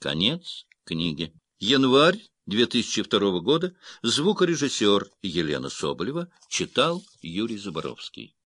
Конец книги. Январь 2002 года. Звукорежиссер Елена Соболева читал Юрий Заборовский.